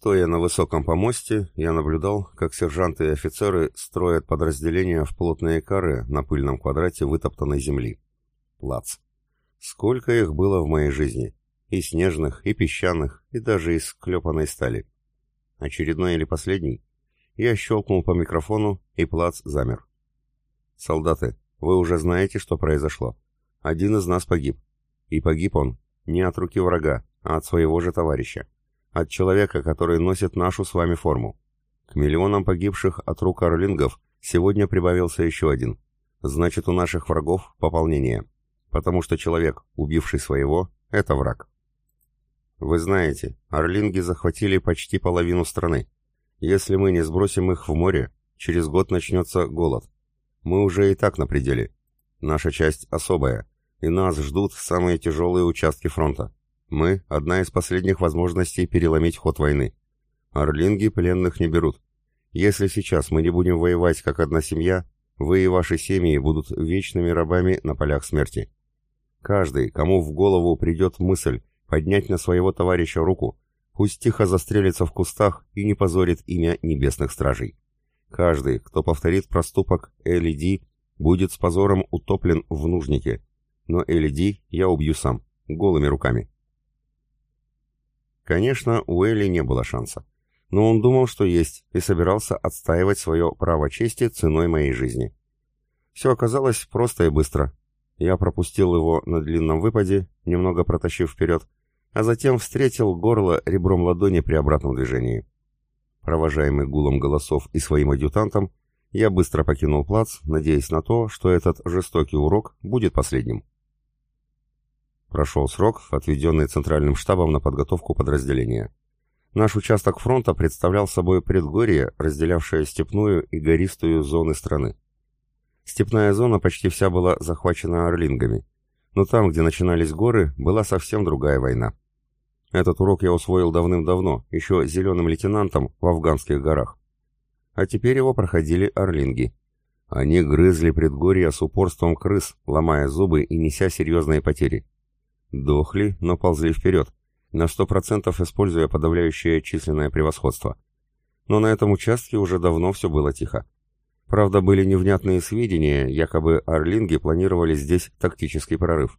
Стоя на высоком помосте, я наблюдал, как сержанты и офицеры строят подразделения в плотные кары на пыльном квадрате вытоптанной земли. Плац. Сколько их было в моей жизни. И снежных, и песчаных, и даже из клепанной стали. Очередной или последний? Я щелкнул по микрофону, и плац замер. «Солдаты, вы уже знаете, что произошло. Один из нас погиб. И погиб он не от руки врага, а от своего же товарища. От человека, который носит нашу с вами форму. К миллионам погибших от рук орлингов сегодня прибавился еще один. Значит, у наших врагов пополнение. Потому что человек, убивший своего, это враг. Вы знаете, орлинги захватили почти половину страны. Если мы не сбросим их в море, через год начнется голод. Мы уже и так на пределе. Наша часть особая, и нас ждут самые тяжелые участки фронта. Мы – одна из последних возможностей переломить ход войны. Орлинги пленных не берут. Если сейчас мы не будем воевать как одна семья, вы и ваши семьи будут вечными рабами на полях смерти. Каждый, кому в голову придет мысль поднять на своего товарища руку, пусть тихо застрелится в кустах и не позорит имя небесных стражей. Каждый, кто повторит проступок Эли Ди, будет с позором утоплен в нужнике. Но Эли Ди я убью сам, голыми руками. Конечно, у Элли не было шанса. Но он думал, что есть, и собирался отстаивать свое право чести ценой моей жизни. Все оказалось просто и быстро. Я пропустил его на длинном выпаде, немного протащив вперед, а затем встретил горло ребром ладони при обратном движении. Провожаемый гулом голосов и своим адъютантом, я быстро покинул плац, надеясь на то, что этот жестокий урок будет последним. Прошел срок, отведенный Центральным штабом на подготовку подразделения. Наш участок фронта представлял собой предгорье, разделявшее степную и гористую зоны страны. Степная зона почти вся была захвачена орлингами, но там, где начинались горы, была совсем другая война. Этот урок я усвоил давным-давно, еще зеленым лейтенантом в афганских горах. А теперь его проходили орлинги. Они грызли предгорья с упорством крыс, ломая зубы и неся серьезные потери. Дохли, но ползли вперед, на сто процентов используя подавляющее численное превосходство. Но на этом участке уже давно все было тихо. Правда, были невнятные сведения, якобы орлинги планировали здесь тактический прорыв.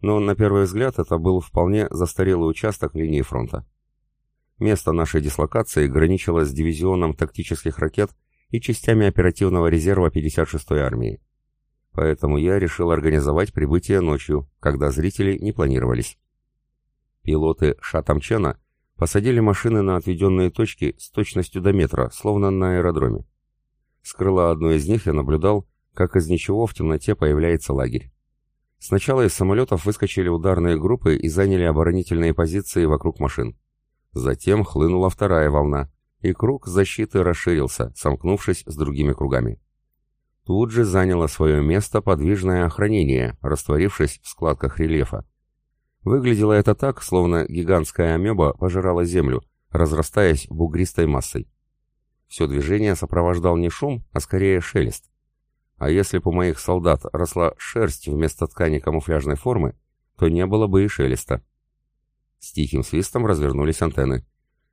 Но на первый взгляд это был вполне застарелый участок линии фронта. Место нашей дислокации граничило с дивизионом тактических ракет и частями оперативного резерва 56-й армии поэтому я решил организовать прибытие ночью, когда зрители не планировались. Пилоты Шатамчена посадили машины на отведенные точки с точностью до метра, словно на аэродроме. С крыла одной из них я наблюдал, как из ничего в темноте появляется лагерь. Сначала из самолетов выскочили ударные группы и заняли оборонительные позиции вокруг машин. Затем хлынула вторая волна, и круг защиты расширился, сомкнувшись с другими кругами. Тут же заняло свое место подвижное охранение, растворившись в складках рельефа. Выглядело это так, словно гигантская амеба пожирала землю, разрастаясь бугристой массой. Все движение сопровождал не шум, а скорее шелест. А если бы у моих солдат росла шерсть вместо ткани камуфляжной формы, то не было бы и шелеста. С тихим свистом развернулись антенны.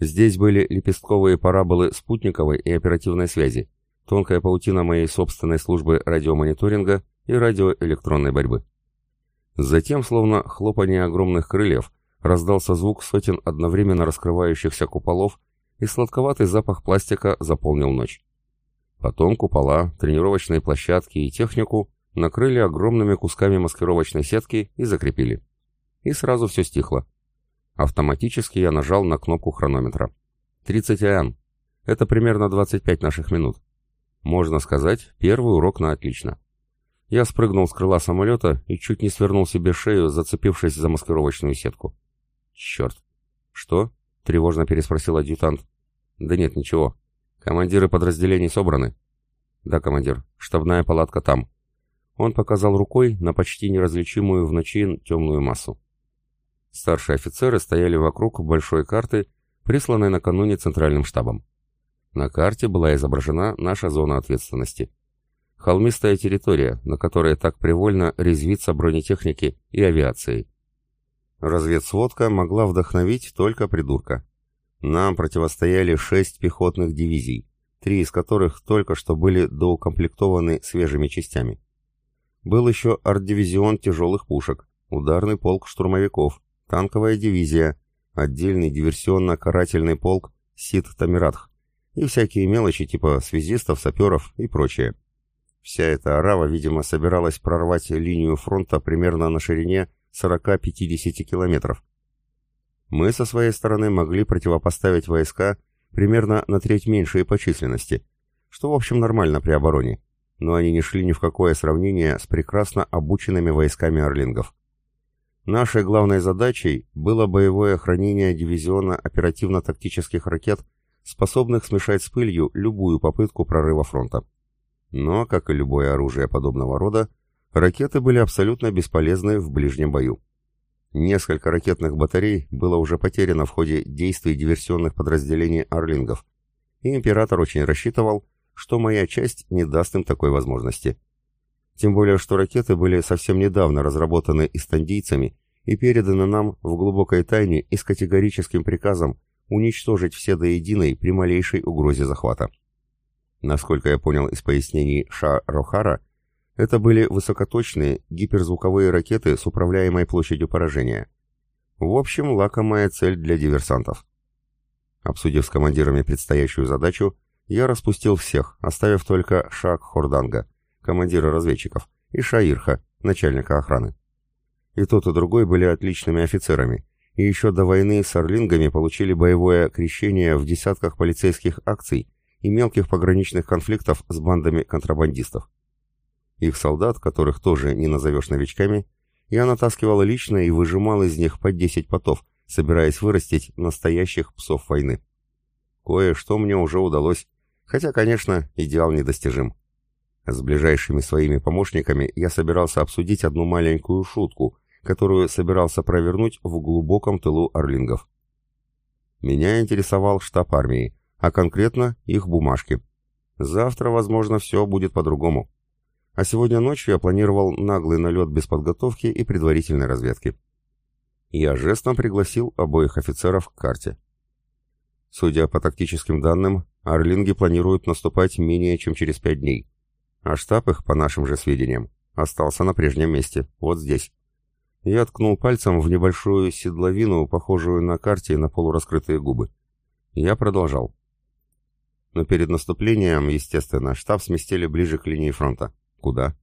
Здесь были лепестковые параболы спутниковой и оперативной связи, тонкая паутина моей собственной службы радиомониторинга и радиоэлектронной борьбы. Затем, словно хлопание огромных крыльев, раздался звук сотен одновременно раскрывающихся куполов, и сладковатый запах пластика заполнил ночь. Потом купола, тренировочные площадки и технику накрыли огромными кусками маскировочной сетки и закрепили. И сразу все стихло. Автоматически я нажал на кнопку хронометра. 30 АМ. Это примерно 25 наших минут. Можно сказать, первый урок на отлично. Я спрыгнул с крыла самолета и чуть не свернул себе шею, зацепившись за маскировочную сетку. «Черт!» «Что?» — тревожно переспросил адъютант. «Да нет, ничего. Командиры подразделений собраны?» «Да, командир. Штабная палатка там». Он показал рукой на почти неразличимую в ночи темную массу. Старшие офицеры стояли вокруг большой карты, присланной накануне центральным штабом. На карте была изображена наша зона ответственности. Холмистая территория, на которой так привольно резвится бронетехники и авиации. Разведсводка могла вдохновить только придурка. Нам противостояли шесть пехотных дивизий, три из которых только что были доукомплектованы свежими частями. Был еще арт-дивизион тяжелых пушек, ударный полк штурмовиков, танковая дивизия, отдельный диверсионно-карательный полк Сид-Тамиратх и всякие мелочи типа связистов, саперов и прочее. Вся эта арава, видимо, собиралась прорвать линию фронта примерно на ширине 40-50 километров. Мы со своей стороны могли противопоставить войска примерно на треть меньшие по численности, что в общем нормально при обороне, но они не шли ни в какое сравнение с прекрасно обученными войсками орлингов. Нашей главной задачей было боевое охранение дивизиона оперативно-тактических ракет, способных смешать с пылью любую попытку прорыва фронта. Но, как и любое оружие подобного рода, ракеты были абсолютно бесполезны в ближнем бою. Несколько ракетных батарей было уже потеряно в ходе действий диверсионных подразделений «Орлингов», и император очень рассчитывал, что моя часть не даст им такой возможности. Тем более, что ракеты были совсем недавно разработаны истандийцами и переданы нам в глубокой тайне и с категорическим приказом уничтожить все до единой при малейшей угрозе захвата. Насколько я понял из пояснений Ша Рохара, это были высокоточные гиперзвуковые ракеты с управляемой площадью поражения. В общем, лакомая цель для диверсантов. Обсудив с командирами предстоящую задачу, я распустил всех, оставив только Шак Хорданга, командира разведчиков, и Шаирха, начальника охраны. И тот, и другой были отличными офицерами, и еще до войны с орлингами получили боевое крещение в десятках полицейских акций и мелких пограничных конфликтов с бандами контрабандистов. Их солдат, которых тоже не назовешь новичками, я натаскивал лично и выжимал из них по 10 потов, собираясь вырастить настоящих псов войны. Кое-что мне уже удалось, хотя, конечно, идеал недостижим. С ближайшими своими помощниками я собирался обсудить одну маленькую шутку, которую собирался провернуть в глубоком тылу орлингов. Меня интересовал штаб армии, а конкретно их бумажки. Завтра, возможно, все будет по-другому а сегодня ночью я планировал наглый налет без подготовки и предварительной разведки. Я жестом пригласил обоих офицеров к карте. Судя по тактическим данным, орлинги планируют наступать менее чем через пять дней, а штаб их, по нашим же сведениям, остался на прежнем месте, вот здесь. Я ткнул пальцем в небольшую седловину, похожую на карте на полураскрытые губы. Я продолжал. Но перед наступлением, естественно, штаб сместили ближе к линии фронта. Куда?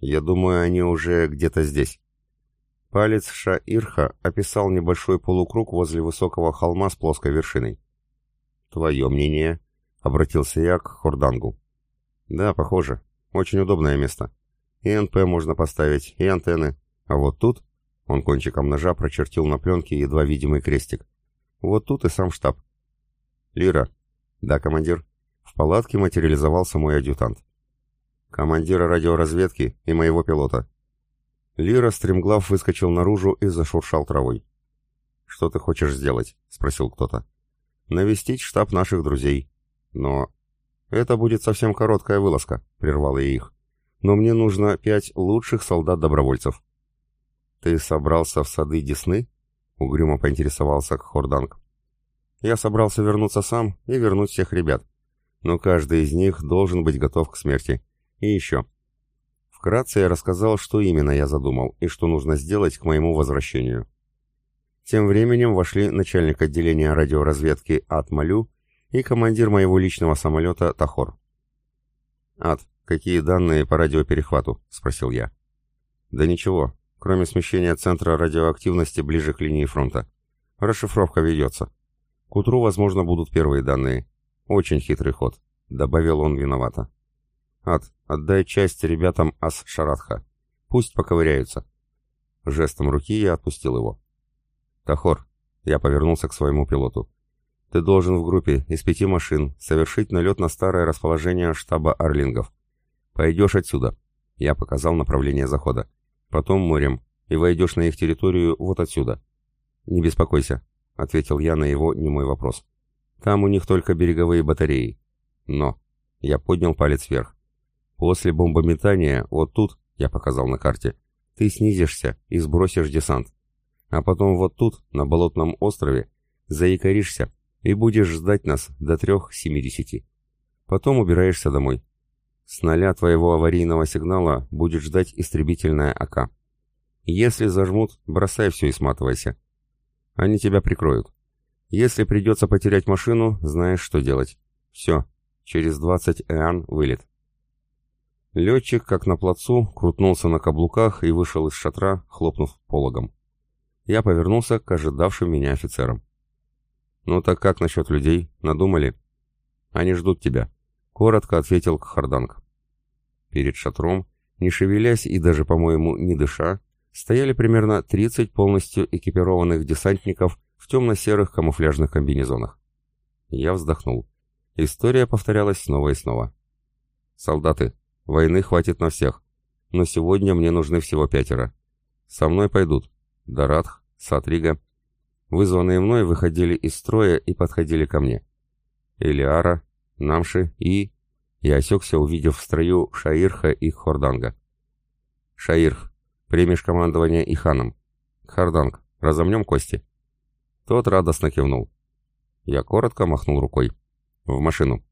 Я думаю, они уже где-то здесь. Палец Шаирха описал небольшой полукруг возле высокого холма с плоской вершиной. «Твое мнение?» — обратился я к Хордангу. «Да, похоже. Очень удобное место. И НП можно поставить, и антенны. А вот тут...» — он кончиком ножа прочертил на пленке едва видимый крестик. «Вот тут и сам штаб». «Лира». «Да, командир». В палатке материализовался мой адъютант командира радиоразведки и моего пилота. Лира стремглав выскочил наружу и зашуршал травой. «Что ты хочешь сделать?» — спросил кто-то. «Навестить штаб наших друзей. Но...» «Это будет совсем короткая вылазка», — прервал я их. «Но мне нужно пять лучших солдат-добровольцев». «Ты собрался в сады Десны?» — угрюмо поинтересовался Хорданг. «Я собрался вернуться сам и вернуть всех ребят. Но каждый из них должен быть готов к смерти. И еще. Вкратце я рассказал, что именно я задумал и что нужно сделать к моему возвращению. Тем временем вошли начальник отделения радиоразведки Ат Малю и командир моего личного самолета Тахор. «Ат, какие данные по радиоперехвату?» — спросил я. «Да ничего, кроме смещения центра радиоактивности ближе к линии фронта. Расшифровка ведется. К утру, возможно, будут первые данные. Очень хитрый ход», — добавил он виновато. «Ад, отдай часть ребятам Ас-Шаратха. Пусть поковыряются». Жестом руки я отпустил его. «Тахор», — я повернулся к своему пилоту, — «ты должен в группе из пяти машин совершить налет на старое расположение штаба Орлингов. Пойдешь отсюда». Я показал направление захода. «Потом морем, и войдешь на их территорию вот отсюда». «Не беспокойся», — ответил я на его немой вопрос. «Там у них только береговые батареи. Но...» Я поднял палец вверх. После бомбометания, вот тут, я показал на карте, ты снизишься и сбросишь десант. А потом вот тут, на болотном острове, Заикаришься и будешь ждать нас до трех семидесяти. Потом убираешься домой. С ноля твоего аварийного сигнала будет ждать истребительная АК. Если зажмут, бросай все и сматывайся. Они тебя прикроют. Если придется потерять машину, знаешь, что делать. Все, через 20 эан вылет. Летчик, как на плацу, крутнулся на каблуках и вышел из шатра, хлопнув пологом. Я повернулся к ожидавшим меня офицерам. «Ну так как насчет людей? Надумали?» «Они ждут тебя», — коротко ответил Кхарданг. Перед шатром, не шевелясь и даже, по-моему, не дыша, стояли примерно 30 полностью экипированных десантников в темно-серых камуфляжных комбинезонах. Я вздохнул. История повторялась снова и снова. «Солдаты, войны хватит на всех, но сегодня мне нужны всего пятеро. Со мной пойдут Даратх, Сатрига. Вызванные мной выходили из строя и подходили ко мне. Элиара, Намши и... Я осекся, увидев в строю Шаирха и Хорданга. «Шаирх, примешь командование Иханом. Харданг, разомнем кости». Тот радостно кивнул. Я коротко махнул рукой. «В машину».